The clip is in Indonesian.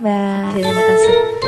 Bye. Terima kasih.